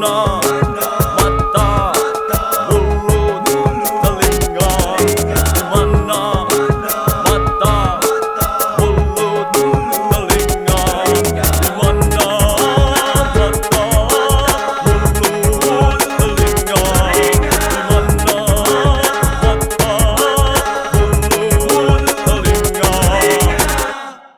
not